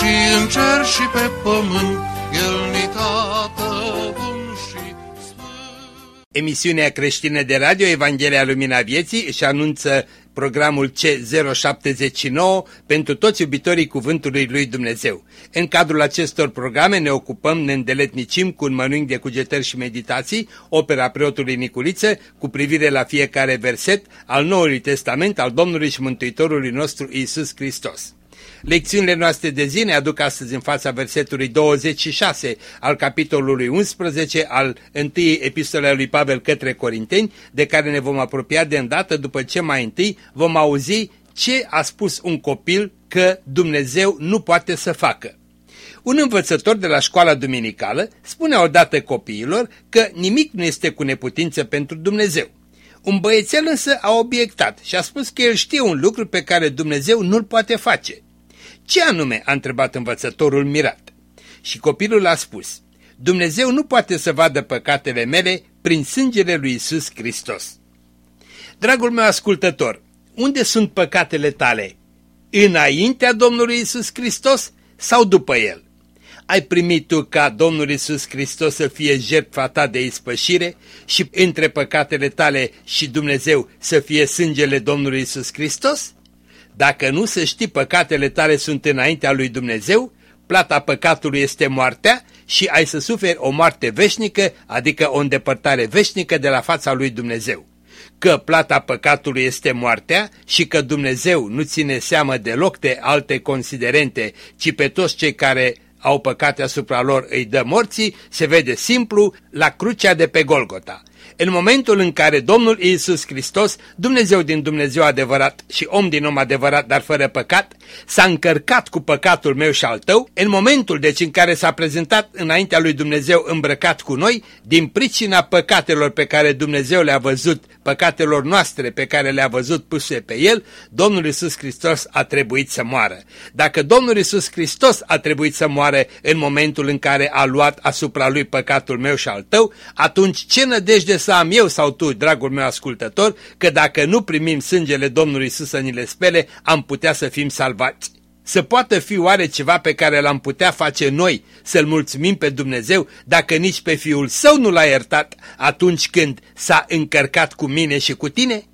și în cer și pe pământ, El ni tată bun și sfânt. Emisiunea creștină de radio Evanghelia Lumina Vieții își anunță programul C079 pentru toți iubitorii Cuvântului Lui Dumnezeu. În cadrul acestor programe ne ocupăm, ne îndeletnicim cu un mănânc de cugetări și meditații, opera preotului Niculiță, cu privire la fiecare verset al Noului Testament al Domnului și Mântuitorului nostru Isus Hristos. Lecțiunile noastre de zi ne aduc astăzi în fața versetului 26 al capitolului 11 al întâiei epistole a lui Pavel către Corinteni, de care ne vom apropia de îndată după ce mai întâi vom auzi ce a spus un copil că Dumnezeu nu poate să facă. Un învățător de la școala duminicală spune odată copiilor că nimic nu este cu neputință pentru Dumnezeu. Un băiețel însă a obiectat și a spus că el știe un lucru pe care Dumnezeu nu-l poate face. Ce anume? a întrebat învățătorul mirat. Și copilul a spus, Dumnezeu nu poate să vadă păcatele mele prin sângele lui Isus Hristos. Dragul meu ascultător, unde sunt păcatele tale? Înaintea Domnului Isus Hristos sau după El? Ai primit tu ca Domnul Isus Hristos să fie jertfa ta de ispășire și între păcatele tale și Dumnezeu să fie sângele Domnului Isus Hristos? Dacă nu să știi păcatele tale sunt înaintea lui Dumnezeu, plata păcatului este moartea și ai să suferi o moarte veșnică, adică o îndepărtare veșnică de la fața lui Dumnezeu. Că plata păcatului este moartea și că Dumnezeu nu ține seamă deloc de alte considerente, ci pe toți cei care au păcate asupra lor îi dă morții, se vede simplu la crucea de pe Golgota. În momentul în care Domnul Iisus Hristos, Dumnezeu din Dumnezeu adevărat și om din om adevărat, dar fără păcat, s-a încărcat cu păcatul meu și al tău, în momentul deci în care s-a prezentat înaintea lui Dumnezeu îmbrăcat cu noi, din pricina păcatelor pe care Dumnezeu le-a văzut, păcatelor noastre pe care le-a văzut puse pe El, Domnul Iisus Hristos a trebuit să moară. Dacă Domnul Iisus Hristos a trebuit să moară în momentul în care a luat asupra lui păcatul meu și al tău, atunci ce nădejde să am eu sau tu, dragul meu ascultător, că dacă nu primim sângele Domnului Iisus să ni le spele, am putea să fim salvați. Să poată fi oare ceva pe care l-am putea face noi, să-L mulțumim pe Dumnezeu, dacă nici pe Fiul Său nu l-a iertat atunci când s-a încărcat cu mine și cu tine?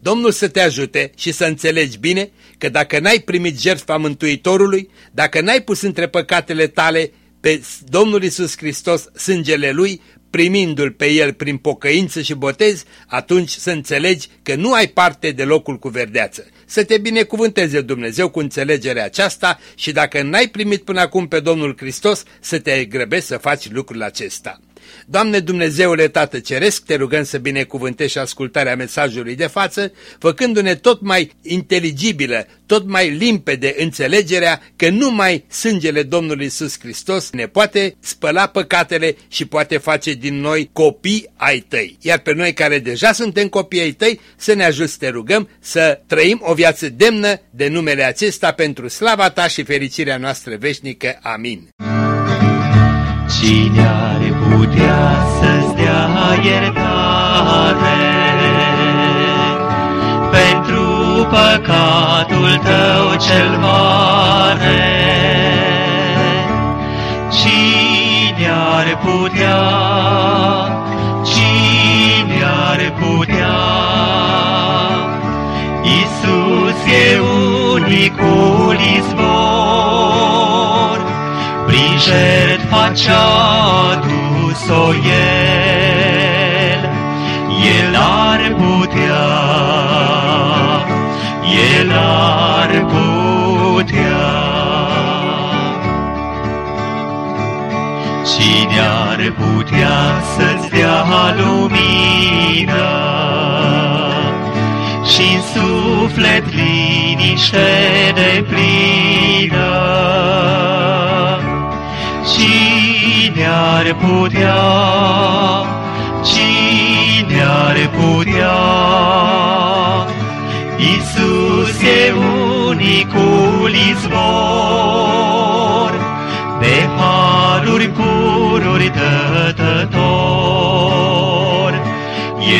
Domnul să te ajute și să înțelegi bine că dacă n-ai primit jertfa Mântuitorului, dacă n-ai pus între păcatele tale pe Domnul Isus Hristos sângele Lui, primindu-l pe el prin pocăință și botez, atunci să înțelegi că nu ai parte de locul cu verdeață. Să te binecuvânteze Dumnezeu cu înțelegerea aceasta și dacă n-ai primit până acum pe Domnul Hristos, să te grăbești să faci lucrul acesta. Doamne Dumnezeule Tată Ceresc, te rugăm să binecuvântești ascultarea mesajului de față, făcându-ne tot mai inteligibilă, tot mai limpede înțelegerea că numai sângele Domnului Isus Hristos ne poate spăla păcatele și poate face din noi copii ai tăi. Iar pe noi care deja suntem copii ai tăi, să ne ajut să te rugăm să trăim o viață demnă de numele acesta pentru slava ta și fericirea noastră veșnică. Amin. Cine are putea să-ți dea iertare pentru păcatul tău cel mare? Cine are putea, cine are putea? Iisus e unicul izvor, prin jertfa ce-a dus-o El, El ar putea, El ar putea. Cine ar putea să-ți dea lumină și în suflet liniște de plină? Ar putea? Cine ar putea? Isus e unicul izvor, de haruri pururi dătător.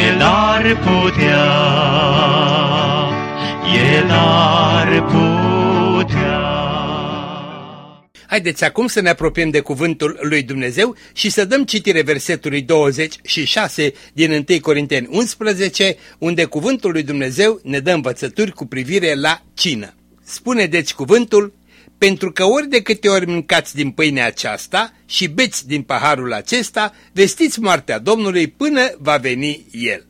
El ar putea, El ar putea. Haideți acum să ne apropiem de cuvântul lui Dumnezeu și să dăm citire versetului 26 din 1 Corinteni 11, unde cuvântul lui Dumnezeu ne dă învățături cu privire la cină. Spune deci cuvântul, pentru că ori de câte ori mâncați din pâinea aceasta și beți din paharul acesta, vestiți moartea Domnului până va veni El.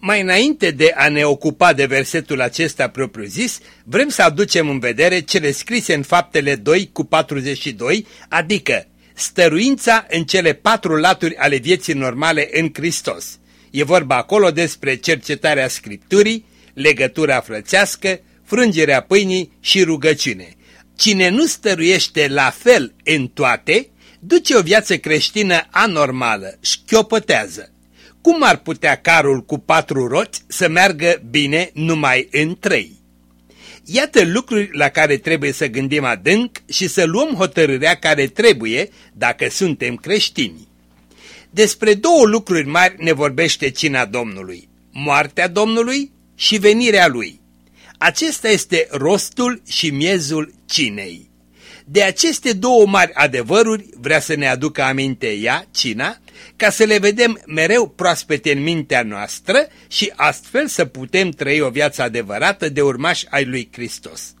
Mai înainte de a ne ocupa de versetul acesta propriu-zis, vrem să aducem în vedere cele scrise în faptele 2 cu 42, adică stăruința în cele patru laturi ale vieții normale în Hristos. E vorba acolo despre cercetarea Scripturii, legătura frățească, frângerea pâinii și rugăciune. Cine nu stăruiește la fel în toate, duce o viață creștină anormală, șchiopătează. Cum ar putea carul cu patru roți să meargă bine numai în trei? Iată lucruri la care trebuie să gândim adânc și să luăm hotărârea care trebuie dacă suntem creștini. Despre două lucruri mari ne vorbește cina Domnului, moartea Domnului și venirea Lui. Acesta este rostul și miezul cinei. De aceste două mari adevăruri vrea să ne aducă aminte ea, cina, ca să le vedem mereu proaspete în mintea noastră și astfel să putem trăi o viață adevărată de urmași ai lui Hristos.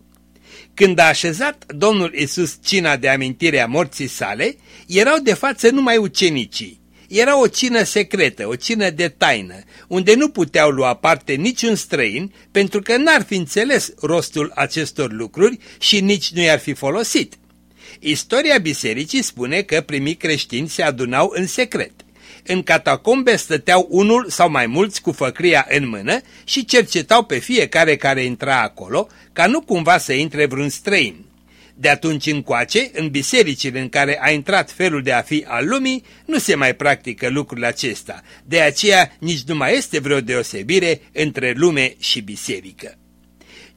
Când a așezat Domnul Isus cina de amintire a morții sale, erau de față numai ucenicii. Era o cină secretă, o cină de taină, unde nu puteau lua parte niciun străin, pentru că n-ar fi înțeles rostul acestor lucruri și nici nu i-ar fi folosit. Istoria bisericii spune că primii creștini se adunau în secret. În catacombe stăteau unul sau mai mulți cu făcria în mână și cercetau pe fiecare care intra acolo, ca nu cumva să intre vreun străin. De atunci încoace, în bisericile în care a intrat felul de a fi al lumii, nu se mai practică lucrul acesta, de aceea nici nu mai este vreo deosebire între lume și biserică.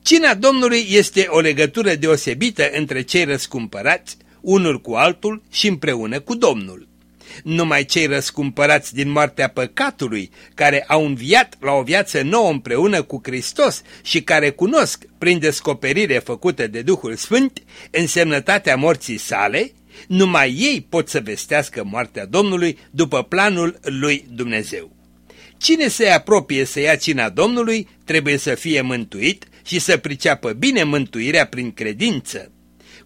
Cina Domnului este o legătură deosebită între cei răscumpărați, unul cu altul și împreună cu Domnul. Numai cei răscumpărați din moartea păcatului, care au înviat la o viață nouă împreună cu Hristos și care cunosc, prin descoperire făcută de Duhul Sfânt, însemnătatea morții sale, numai ei pot să vestească moartea Domnului după planul lui Dumnezeu. Cine se apropie să ia cina Domnului trebuie să fie mântuit și să priceapă bine mântuirea prin credință.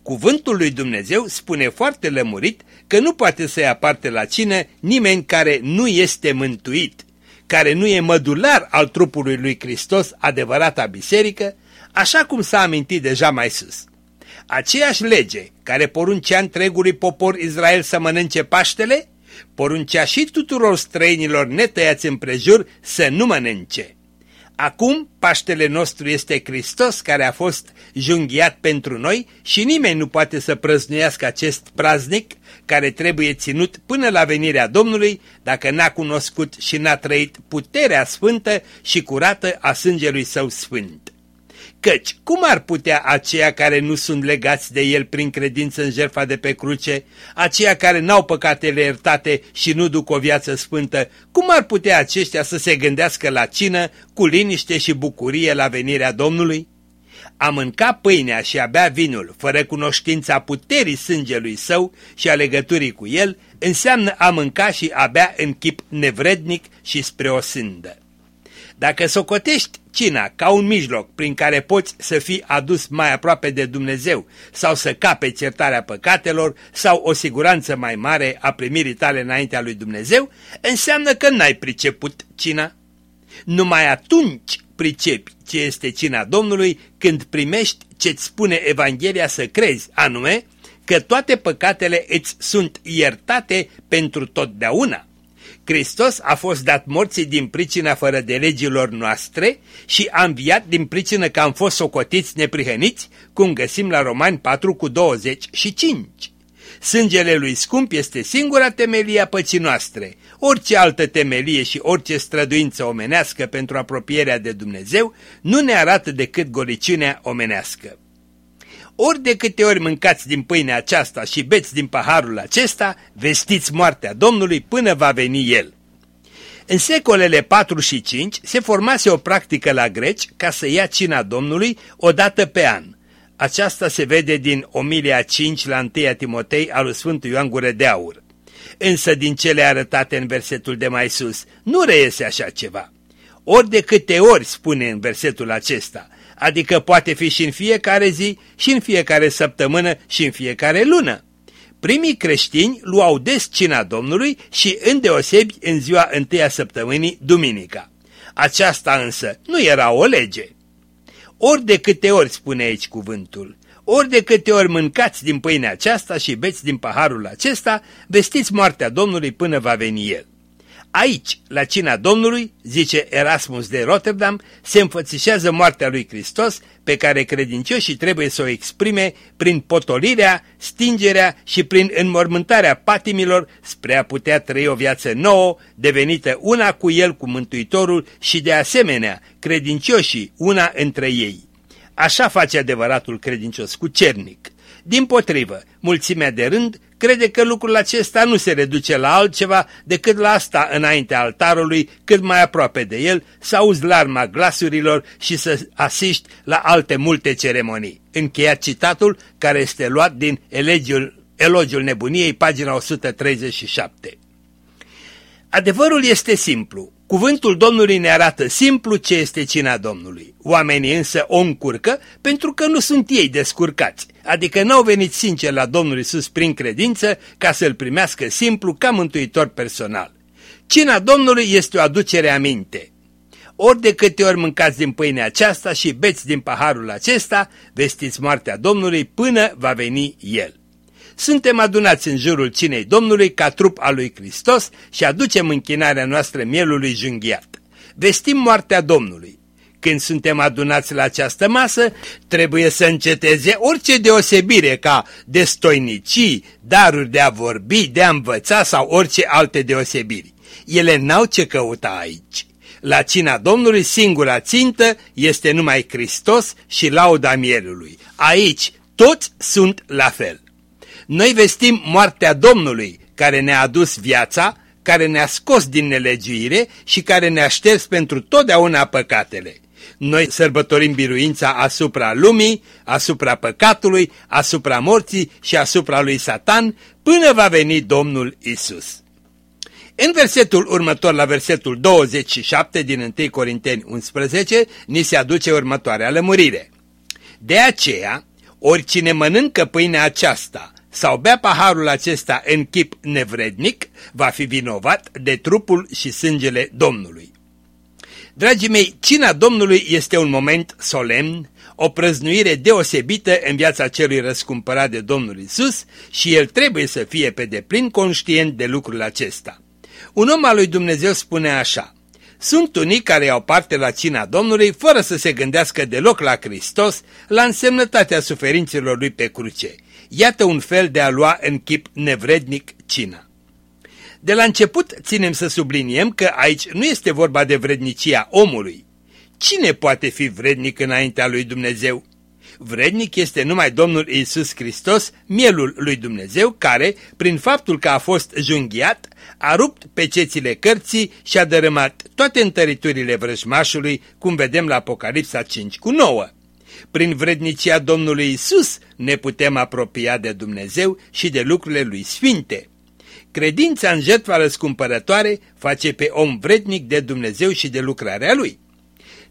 Cuvântul lui Dumnezeu spune foarte lămurit că nu poate să ia parte la cină nimeni care nu este mântuit, care nu e mădular al trupului lui Hristos, adevărata biserică, așa cum s-a amintit deja mai sus. Aceeași lege care poruncea întregului popor Israel să mănânce Paștele, poruncea și tuturor străinilor netăiați împrejur să nu mănânce. Acum Paștele nostru este Hristos care a fost junghiat pentru noi și nimeni nu poate să prăznuiască acest praznic care trebuie ținut până la venirea Domnului dacă n-a cunoscut și n-a trăit puterea sfântă și curată a sângelui său sfânt. Căci, cum ar putea aceia care nu sunt legați de el prin credință în jertfa de pe cruce, aceia care n-au păcatele iertate și nu duc o viață sfântă, cum ar putea aceștia să se gândească la cină cu liniște și bucurie la venirea Domnului? A mânca pâinea și a bea vinul fără cunoștința puterii sângelui său și a legăturii cu el înseamnă a mânca și a bea în chip nevrednic și spre o sândă. Dacă socotești cina ca un mijloc prin care poți să fii adus mai aproape de Dumnezeu sau să capeți iertarea păcatelor sau o siguranță mai mare a primirii tale înaintea lui Dumnezeu, înseamnă că n-ai priceput cina. Numai atunci pricepi ce este cina Domnului când primești ce-ți spune Evanghelia să crezi, anume că toate păcatele îți sunt iertate pentru totdeauna. Hristos a fost dat morții din pricina fără de legilor noastre și a înviat din pricină că am fost socotiți neprihăniți, cum găsim la Romani 4 cu 25. Sângele lui scump este singura temelie a păcii noastre. Orice altă temelie și orice străduință omenească pentru apropierea de Dumnezeu nu ne arată decât goliciunea omenească. Ori de câte ori mâncați din pâinea aceasta și beți din paharul acesta, vestiți moartea Domnului până va veni El. În secolele 4 și 5 se formase o practică la greci ca să ia cina Domnului o dată pe an. Aceasta se vede din Omilia 5 la 1 Timotei al Sfântul Ioan Gură de Aur. Însă din cele arătate în versetul de mai sus, nu reiese așa ceva. Ori de câte ori spune în versetul acesta, adică poate fi și în fiecare zi, și în fiecare săptămână, și în fiecare lună. Primii creștini luau des cina Domnului și îndeosebi în ziua întâia săptămânii, duminica. Aceasta însă nu era o lege. Ori de câte ori spune aici cuvântul, ori de câte ori mâncați din pâinea aceasta și beți din paharul acesta, vestiți moartea Domnului până va veni El. Aici, la cina Domnului, zice Erasmus de Rotterdam, se înfățișează moartea lui Hristos pe care credincioșii trebuie să o exprime prin potolirea, stingerea și prin înmormântarea patimilor spre a putea trăi o viață nouă, devenită una cu El, cu Mântuitorul și de asemenea credincioșii una între ei. Așa face adevăratul credincios cu cernic. Din potrivă, mulțimea de rând crede că lucrul acesta nu se reduce la altceva decât la asta înaintea altarului, cât mai aproape de el, să auzi larma glasurilor și să asiști la alte multe ceremonii. Încheiat citatul care este luat din Elegiul, Elogiul Nebuniei, pagina 137. Adevărul este simplu. Cuvântul Domnului ne arată simplu ce este cina Domnului. Oamenii însă o încurcă pentru că nu sunt ei descurcați, adică n-au venit sincer la Domnul Isus prin credință ca să-L primească simplu ca mântuitor personal. Cina Domnului este o aducere a minte. Ori de câte ori mâncați din pâinea aceasta și beți din paharul acesta, vestiți moartea Domnului până va veni El suntem adunați în jurul cinei Domnului ca trup al lui Hristos și aducem închinarea noastră mielului junghiat. Vestim moartea Domnului. Când suntem adunați la această masă, trebuie să înceteze orice deosebire ca destoinicii, daruri de a vorbi, de a învăța sau orice alte deosebiri. Ele n-au ce căuta aici. La cina Domnului singura țintă este numai Hristos și lauda mielului. Aici toți sunt la fel. Noi vestim moartea Domnului, care ne-a adus viața, care ne-a scos din nelegiuire și care ne-a șters pentru totdeauna păcatele. Noi sărbătorim biruința asupra lumii, asupra păcatului, asupra morții și asupra lui Satan, până va veni Domnul Isus. În versetul următor, la versetul 27 din 1 Corinteni 11, ni se aduce următoarea lămurire. De aceea, oricine mănâncă pâinea aceasta sau bea paharul acesta în chip nevrednic, va fi vinovat de trupul și sângele Domnului. Dragii mei, cina Domnului este un moment solemn, o prăznuire deosebită în viața celui răscumpărat de Domnul Isus și el trebuie să fie pe deplin conștient de lucrul acesta. Un om al lui Dumnezeu spune așa, sunt unii care au parte la cina Domnului fără să se gândească deloc la Hristos, la însemnătatea suferințelor lui pe cruce. Iată un fel de a lua în chip nevrednic cina. De la început ținem să subliniem că aici nu este vorba de vrednicia omului. Cine poate fi vrednic înaintea lui Dumnezeu? Vrednic este numai Domnul Iisus Hristos, mielul lui Dumnezeu, care, prin faptul că a fost junghiat, a rupt pecețile cărții și a dărâmat toate întăriturile vrăjmașului, cum vedem la Apocalipsa 5 cu 9. Prin vrednicia Domnului Isus ne putem apropia de Dumnezeu și de lucrurile lui sfinte. Credința în jertfa răscumpărătoare face pe om vrednic de Dumnezeu și de lucrarea lui.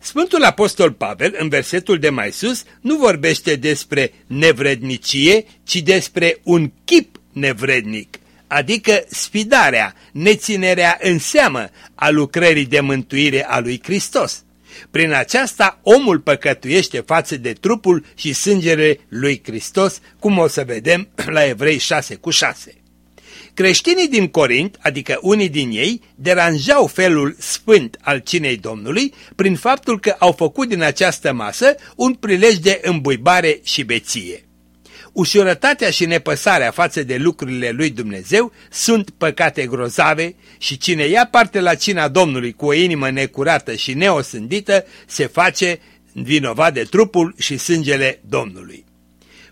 Sfântul Apostol Pavel, în versetul de mai sus, nu vorbește despre nevrednicie, ci despre un chip nevrednic, adică sfidarea, neținerea în seamă a lucrării de mântuire a lui Hristos. Prin aceasta omul păcătuiește față de trupul și sângele lui Hristos, cum o să vedem la Evrei 6 cu 6. Creștinii din Corint, adică unii din ei, deranjau felul sfânt al cinei Domnului prin faptul că au făcut din această masă un prilej de îmbuibare și beție. Ușurătatea și nepăsarea față de lucrurile lui Dumnezeu sunt păcate grozave și cine ia parte la cina Domnului cu o inimă necurată și neosândită se face vinovat de trupul și sângele Domnului.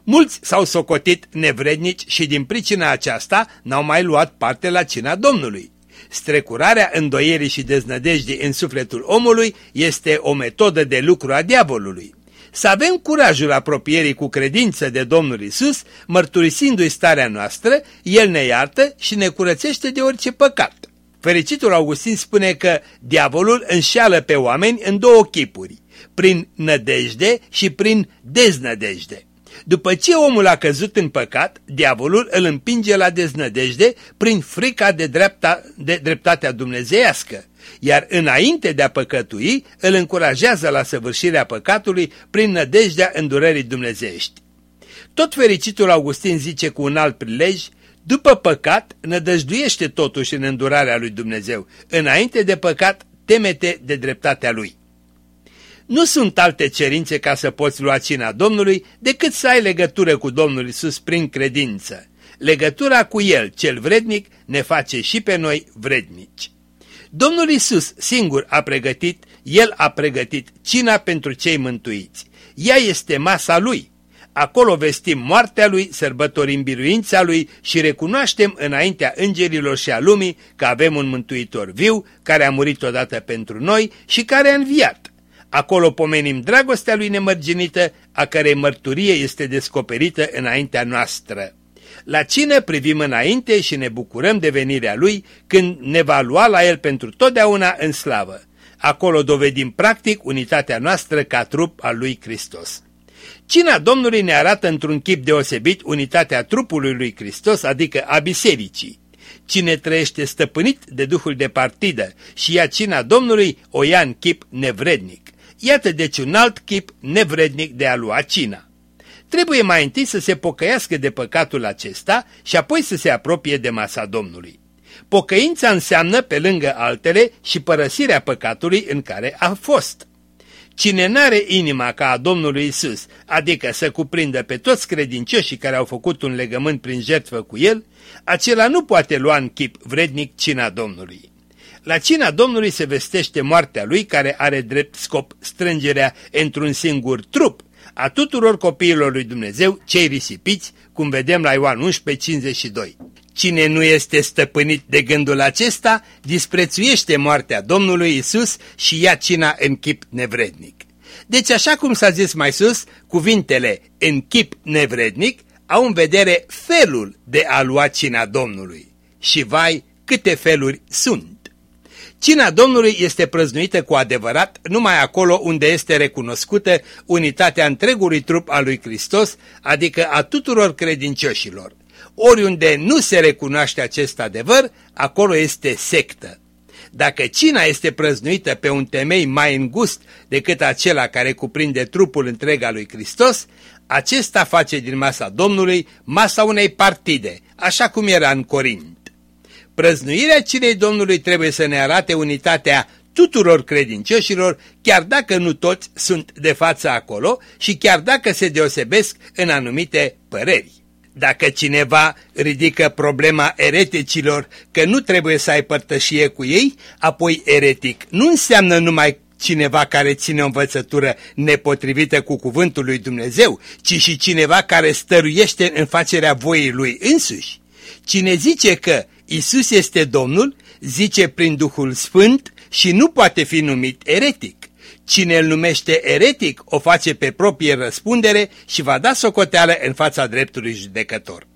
Mulți s-au socotit nevrednici și din pricina aceasta n-au mai luat parte la cina Domnului. Strecurarea îndoierii și deznădejdii în sufletul omului este o metodă de lucru a diavolului. Să avem curajul apropierii cu credință de Domnul Isus, mărturisindu-i starea noastră, El ne iartă și ne curățește de orice păcat. Fericitul Augustin spune că diavolul înșeală pe oameni în două chipuri, prin nădejde și prin deznădejde. După ce omul a căzut în păcat, diavolul îl împinge la deznădejde prin frica de, dreapta, de dreptatea dumnezeiască, iar înainte de a păcătui, îl încurajează la săvârșirea păcatului prin nădejdea îndurării dumnezeiești. Tot fericitul Augustin zice cu un alt prilej, după păcat, nădăjduiește totuși în îndurarea lui Dumnezeu. Înainte de păcat, temete de dreptatea lui. Nu sunt alte cerințe ca să poți lua cina Domnului decât să ai legătură cu Domnul Isus prin credință. Legătura cu El, cel vrednic, ne face și pe noi vrednici. Domnul Isus singur a pregătit, El a pregătit cina pentru cei mântuiți. Ea este masa Lui. Acolo vestim moartea Lui, sărbătorim biruința Lui și recunoaștem înaintea îngerilor și a lumii că avem un mântuitor viu care a murit odată pentru noi și care a înviat. Acolo pomenim dragostea lui nemărginită, a cărei mărturie este descoperită înaintea noastră. La cine privim înainte și ne bucurăm de venirea lui când ne va lua la el pentru totdeauna în slavă. Acolo dovedim practic unitatea noastră ca trup al lui Hristos. Cina Domnului ne arată într-un chip deosebit unitatea trupului lui Hristos, adică a bisericii. Cine trăiește stăpânit de duhul de partidă și ia cina Domnului, o ia în chip nevrednic. Iată deci un alt chip nevrednic de a lua cina. Trebuie mai întâi să se pocăiască de păcatul acesta și apoi să se apropie de masa Domnului. Pocăința înseamnă, pe lângă altele, și părăsirea păcatului în care a fost. Cine n-are inima ca a Domnului Isus, adică să cuprindă pe toți credincioșii care au făcut un legământ prin jertfă cu el, acela nu poate lua în chip vrednic cina Domnului. La cina Domnului se vestește moartea lui care are drept scop strângerea într-un singur trup a tuturor copiilor lui Dumnezeu, cei risipiți, cum vedem la Ioan 11:52. Cine nu este stăpânit de gândul acesta, disprețuiește moartea Domnului Isus și ia cina în chip nevrednic. Deci, așa cum s-a zis mai sus, cuvintele în chip nevrednic au în vedere felul de a lua cina Domnului. Și vai, câte feluri sunt! Cina Domnului este prăznuită cu adevărat numai acolo unde este recunoscută unitatea întregului trup al lui Hristos, adică a tuturor credincioșilor. Oriunde nu se recunoaște acest adevăr, acolo este sectă. Dacă cina este prăznuită pe un temei mai îngust decât acela care cuprinde trupul întreg al lui Hristos, acesta face din masa Domnului masa unei partide, așa cum era în Corint. Prăznuirea cinei Domnului trebuie să ne arate unitatea tuturor credincioșilor, chiar dacă nu toți sunt de față acolo și chiar dacă se deosebesc în anumite păreri. Dacă cineva ridică problema ereticilor că nu trebuie să ai părtășie cu ei, apoi eretic nu înseamnă numai cineva care ține o învățătură nepotrivită cu cuvântul lui Dumnezeu, ci și cineva care stăruiește în facerea voii lui însuși. Cine zice că Isus este Domnul, zice prin Duhul Sfânt și nu poate fi numit eretic. Cine îl numește eretic o face pe proprie răspundere și va da socoteală în fața dreptului judecător.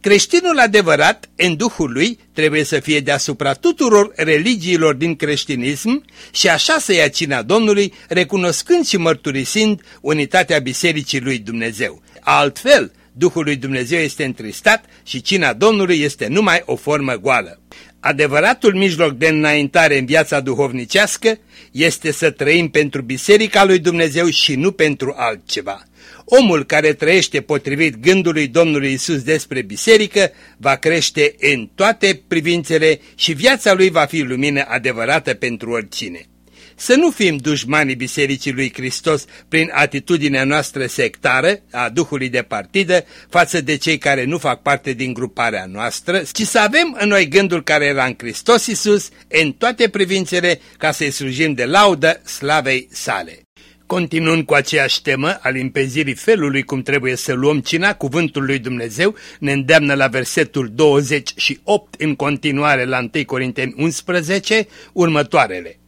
Creștinul adevărat, în Duhul lui, trebuie să fie deasupra tuturor religiilor din creștinism și așa să ia cina Domnului, recunoscând și mărturisind unitatea Bisericii lui Dumnezeu. Altfel, Duhul lui Dumnezeu este întristat și cina Domnului este numai o formă goală. Adevăratul mijloc de înaintare în viața duhovnicească este să trăim pentru Biserica lui Dumnezeu și nu pentru altceva. Omul care trăiește potrivit gândului Domnului Isus despre biserică va crește în toate privințele și viața lui va fi lumină adevărată pentru oricine. Să nu fim dușmanii Bisericii lui Hristos prin atitudinea noastră sectară a Duhului de partidă față de cei care nu fac parte din gruparea noastră, ci să avem în noi gândul care era în Hristos Iisus în toate privințele ca să-i slujim de laudă slavei sale. Continuând cu aceeași temă a limpezirii felului cum trebuie să luăm cina, cuvântul lui Dumnezeu ne îndeamnă la versetul 28 în continuare la 1 Corinteni 11 următoarele.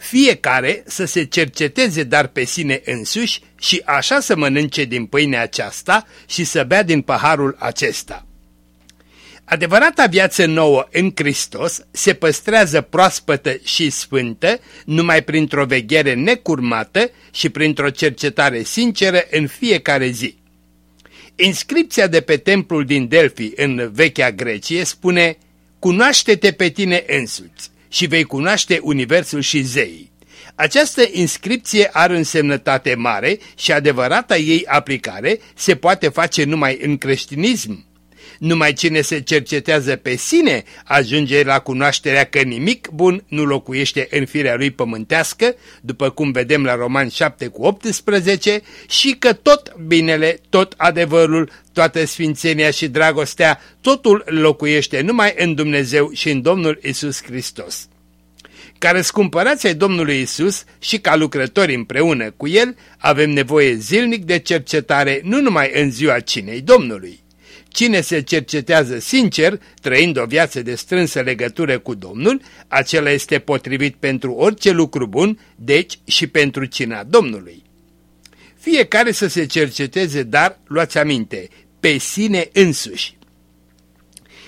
Fiecare să se cerceteze dar pe sine însuși și așa să mănânce din pâinea aceasta și să bea din paharul acesta. Adevărata viață nouă în Hristos se păstrează proaspătă și sfântă numai printr-o veghere necurmată și printr-o cercetare sinceră în fiecare zi. Inscripția de pe templul din Delphi în vechea Grecie spune Cunoaște-te pe tine însuți și vei cunoaște universul și zeii. Această inscripție are însemnătate mare și adevărata ei aplicare se poate face numai în creștinism. Numai cine se cercetează pe sine ajunge la cunoașterea că nimic bun nu locuiește în firea lui pământească, după cum vedem la Roman 7 cu 18, și că tot binele, tot adevărul, toată sfințenia și dragostea, totul locuiește numai în Dumnezeu și în Domnul Isus Hristos ca răscumpărați ai Domnului Isus și ca lucrători împreună cu El, avem nevoie zilnic de cercetare nu numai în ziua cinei Domnului. Cine se cercetează sincer, trăind o viață de strânsă legătură cu Domnul, acela este potrivit pentru orice lucru bun, deci și pentru cina Domnului. Fiecare să se cerceteze, dar, luați aminte, pe sine însuși.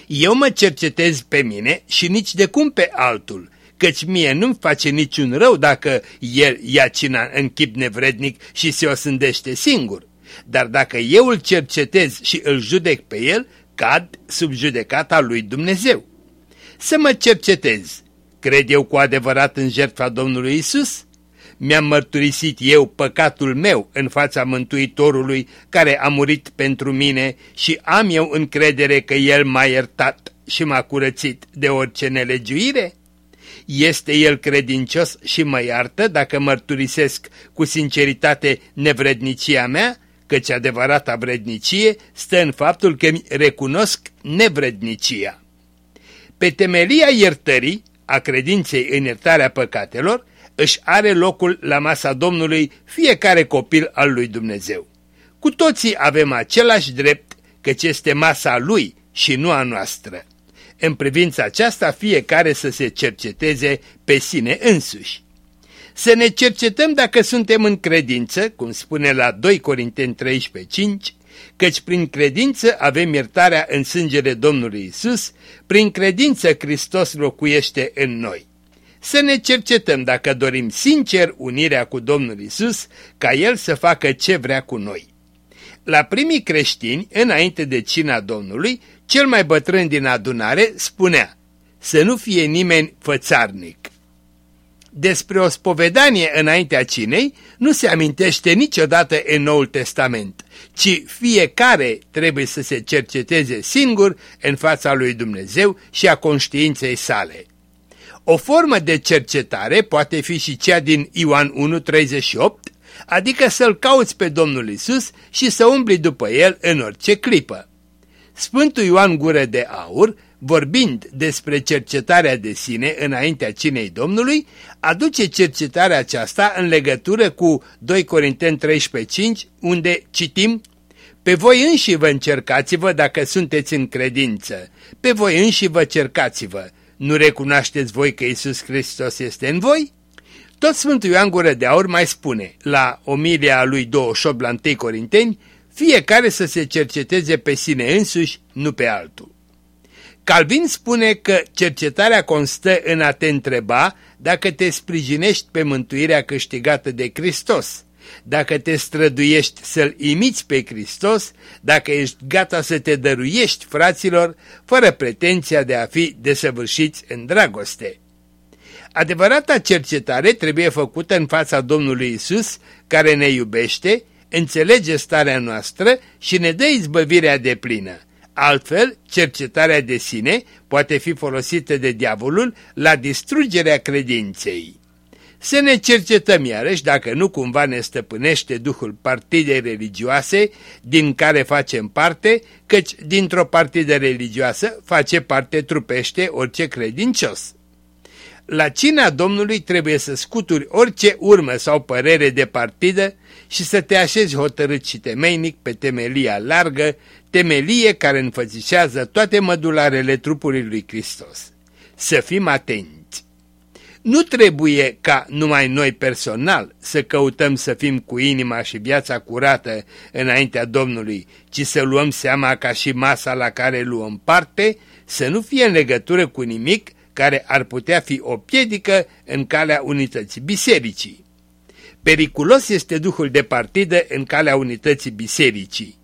Eu mă cercetez pe mine și nici de cum pe altul, căci mie nu-mi face niciun rău dacă el ia cina în chip nevrednic și se osândește singur dar dacă eu îl cercetez și îl judec pe el, cad sub judecata lui Dumnezeu. Să mă cercetez. Cred eu cu adevărat în jertfa Domnului Isus? Mi-am mărturisit eu păcatul meu în fața Mântuitorului care a murit pentru mine și am eu încredere că El m-a iertat și m-a curățit de orice nelegiuire? Este El credincios și mă iartă dacă mărturisesc cu sinceritate nevrednicia mea? Căci adevărata vrednicie stă în faptul că recunosc nevrednicia. Pe temelia iertării, a credinței în iertarea păcatelor, își are locul la masa Domnului fiecare copil al lui Dumnezeu. Cu toții avem același drept, căci este masa lui și nu a noastră. În privința aceasta fiecare să se cerceteze pe sine însuși să ne cercetăm dacă suntem în credință, cum spune la 2 Corinteni 13:5, căci prin credință avem iertarea în sângele Domnului Isus, prin credință Hristos locuiește în noi. Să ne cercetăm dacă dorim sincer unirea cu Domnul Isus, ca El să facă ce vrea cu noi. La primii creștini, înainte de cina Domnului, cel mai bătrân din adunare spunea, să nu fie nimeni fățarnic despre o spovedanie înaintea cinei nu se amintește niciodată în Noul Testament, ci fiecare trebuie să se cerceteze singur în fața lui Dumnezeu și a conștiinței sale. O formă de cercetare poate fi și cea din Ioan 1.38, adică să-L cauți pe Domnul Isus și să umbli după El în orice clipă. Sfântul Ioan Gură de Aur vorbind despre cercetarea de sine înaintea cinei Domnului, aduce cercetarea aceasta în legătură cu 2 Corinteni 13:5, unde citim Pe voi înși vă încercați-vă dacă sunteți în credință, pe voi înși vă cercați-vă. Nu recunoașteți voi că Isus Hristos este în voi? Tot Sfântul Ioan Gură de Aur mai spune, la omilia lui 28 la 1 Corinteni, fiecare să se cerceteze pe sine însuși, nu pe altul. Calvin spune că cercetarea constă în a te întreba dacă te sprijinești pe mântuirea câștigată de Hristos, dacă te străduiești să-L imiți pe Hristos, dacă ești gata să te dăruiești fraților, fără pretenția de a fi desăvârșiți în dragoste. Adevărata cercetare trebuie făcută în fața Domnului Isus, care ne iubește, înțelege starea noastră și ne dă izbăvirea de plină Altfel, cercetarea de sine poate fi folosită de diavolul la distrugerea credinței. să ne cercetăm iarăși dacă nu cumva ne stăpânește duhul partidei religioase din care facem parte, căci dintr-o partidă religioasă face parte trupește orice credincios. La cina Domnului trebuie să scuturi orice urmă sau părere de partidă și să te așezi hotărât și temeinic pe temelia largă, temelie care înfățișează toate mădularele trupului lui Hristos. Să fim atenți! Nu trebuie ca numai noi personal să căutăm să fim cu inima și viața curată înaintea Domnului, ci să luăm seama ca și masa la care luăm parte să nu fie în legătură cu nimic care ar putea fi o piedică în calea unității bisericii. Periculos este duhul de partidă în calea unității bisericii.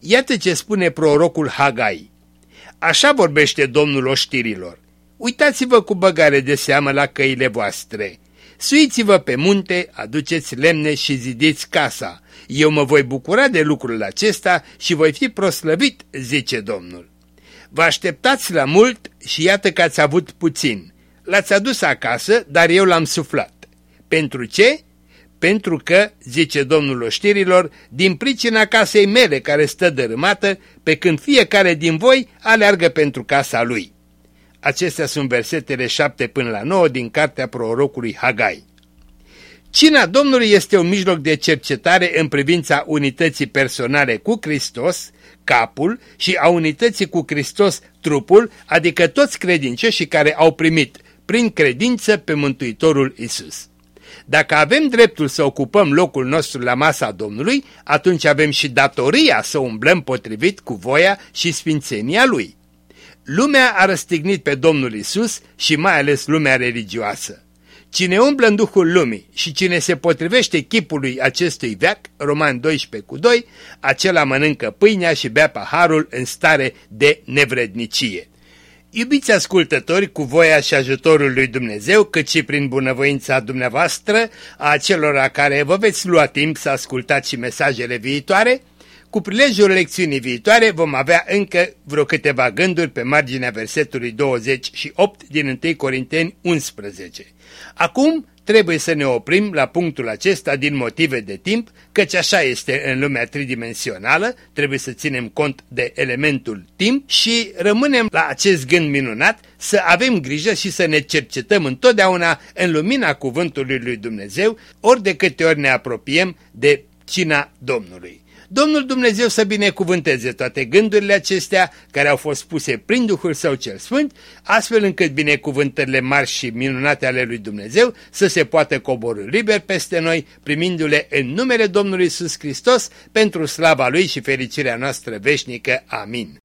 Iată ce spune prorocul Hagai. Așa vorbește Domnul oștirilor. Uitați-vă cu băgare de seamă la căile voastre. Suiți-vă pe munte, aduceți lemne și zidiți casa. Eu mă voi bucura de lucrul acesta și voi fi proslăvit, zice Domnul. Vă așteptați la mult și iată că ați avut puțin. L-ați adus acasă, dar eu l-am suflat. Pentru ce? Pentru că, zice domnul oștirilor, din pricina casei mele care stă dărâmată, pe când fiecare din voi aleargă pentru casa lui. Acestea sunt versetele 7 până la 9 din cartea prorocului Hagai. Cina Domnului este un mijloc de cercetare în privința unității personale cu Hristos, capul, și a unității cu Hristos, trupul, adică toți credincioșii care au primit prin credință pe Mântuitorul Isus. Dacă avem dreptul să ocupăm locul nostru la masa Domnului, atunci avem și datoria să umblăm potrivit cu voia și sfințenia Lui. Lumea a răstignit pe Domnul Isus și mai ales lumea religioasă. Cine umblă în duhul lumii și cine se potrivește chipului acestui veac, Roman 12 cu 2, acela mănâncă pâinea și bea paharul în stare de nevrednicie. Iubiți ascultători, cu voia și ajutorul lui Dumnezeu, cât și prin bunăvoința dumneavoastră, a celor care vă veți lua timp să ascultați și mesajele viitoare, cu prilejul lecțiunii viitoare vom avea încă vreo câteva gânduri pe marginea versetului 28 din 1 Corinteni 11. Acum trebuie să ne oprim la punctul acesta din motive de timp, căci așa este în lumea tridimensională, trebuie să ținem cont de elementul timp și rămânem la acest gând minunat să avem grijă și să ne cercetăm întotdeauna în lumina cuvântului lui Dumnezeu, ori de câte ori ne apropiem de cina Domnului. Domnul Dumnezeu să binecuvânteze toate gândurile acestea care au fost puse prin Duhul Său cel Sfânt, astfel încât binecuvântările mari și minunate ale lui Dumnezeu să se poată coborâ liber peste noi, primindu-le în numele Domnului Isus Hristos pentru slava Lui și fericirea noastră veșnică. Amin.